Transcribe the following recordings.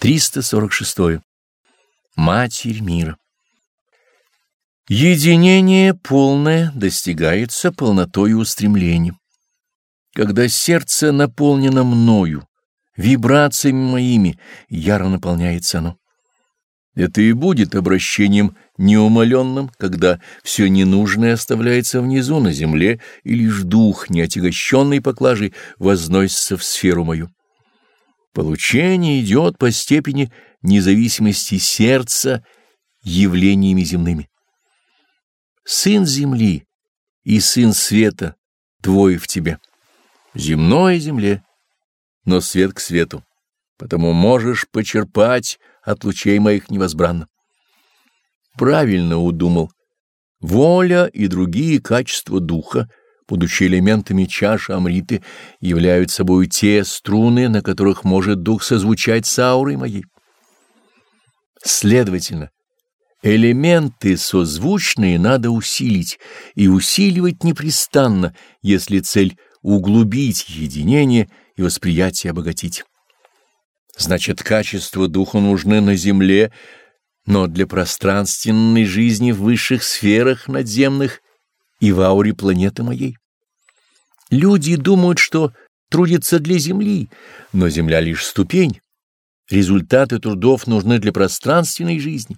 346. Матерь мира. Единение полное достигается полнотой устремлением. Когда сердце наполнено мною, вибрациями моими, яро наполняется оно. Это и будет обращением неумоленным, когда все ненужное оставляется внизу на земле, и лишь дух, неотягощенный поклажей, возносится в сферу мою. Получение идет по степени независимости сердца явлениями земными. Сын земли и сын света твой в тебе. Земное земле, но свет к свету. Потому можешь почерпать от лучей моих невозбранно. Правильно удумал. Воля и другие качества духа будучи элементами чаши Амриты, являют собой те струны, на которых может дух созвучать с аурой моей. Следовательно, элементы созвучные надо усилить и усиливать непрестанно, если цель — углубить единение и восприятие обогатить. Значит, качества духа нужны на земле, но для пространственной жизни в высших сферах надземных и в ауре планеты моей. Люди думают, что трудятся для Земли, но Земля лишь ступень. Результаты трудов нужны для пространственной жизни.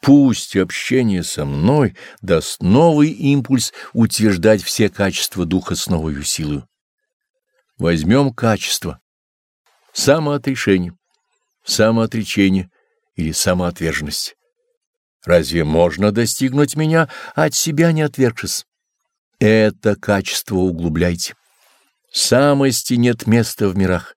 Пусть общение со мной даст новый импульс утверждать все качества духа с новой силой. Возьмем качество. Самоотрешение, самоотречение или самоотверженность. Разве можно достигнуть меня, от себя не отвергшись? Это качество углубляйте. Самости нет места в мирах.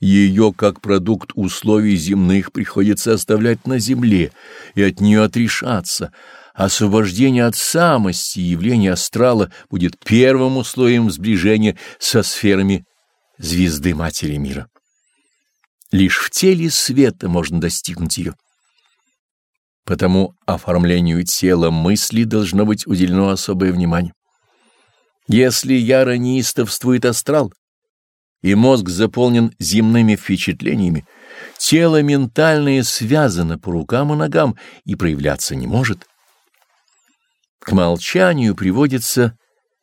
Ее, как продукт условий земных, приходится оставлять на земле и от нее отрешаться. Освобождение от самости явления астрала будет первым условием сближения со сферами звезды Матери Мира. Лишь в теле света можно достигнуть ее. Потому оформлению тела мысли должно быть уделено особое внимание. Если яро неистовствует астрал, и мозг заполнен земными впечатлениями, тело ментальное связано по рукам и ногам и проявляться не может. К молчанию приводятся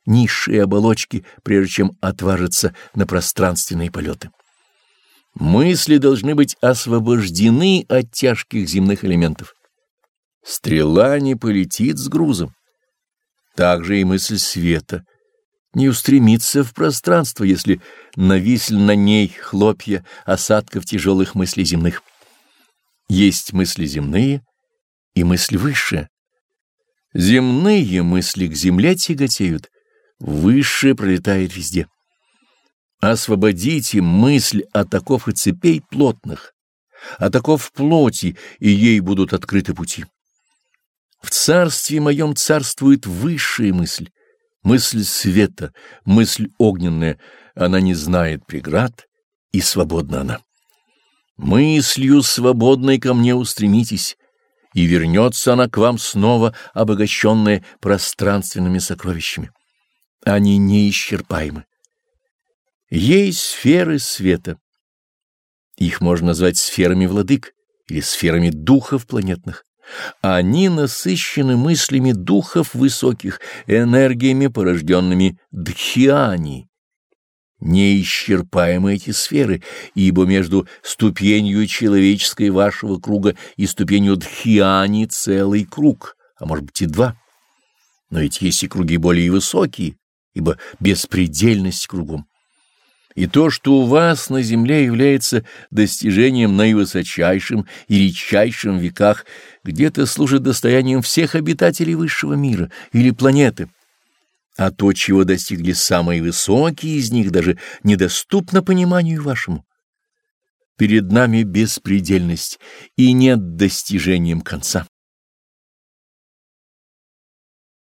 низшие оболочки, прежде чем отважиться на пространственные полеты. Мысли должны быть освобождены от тяжких земных элементов. Стрела не полетит с грузом. Также и мысль света не устремится в пространство, если нависли на ней хлопья осадков тяжелых мыслей земных. Есть мысли земные и мысли высшие. Земные мысли к земле тяготеют, высшее пролетает везде. Освободите мысль от оков и цепей плотных, от оков плоти, и ей будут открыты пути. В царстве моем царствует высшая мысль, мысль света, мысль огненная, она не знает преград, и свободна она. Мыслью свободной ко мне устремитесь, и вернется она к вам снова, обогащенная пространственными сокровищами. Они неисчерпаемы. Есть сферы света. Их можно назвать сферами владык или сферами духов планетных. Они насыщены мыслями духов высоких, энергиями, порожденными дхиани. Неисчерпаемы эти сферы, ибо между ступенью человеческой вашего круга и ступенью дхиани целый круг, а может быть и два. Но ведь есть и круги более высокие, ибо беспредельность кругом. И то, что у вас на земле является достижением наивысочайшим и редчайшим веках, где-то служит достоянием всех обитателей высшего мира или планеты. А то, чего достигли самые высокие из них, даже недоступно пониманию вашему. Перед нами беспредельность и нет достижением конца.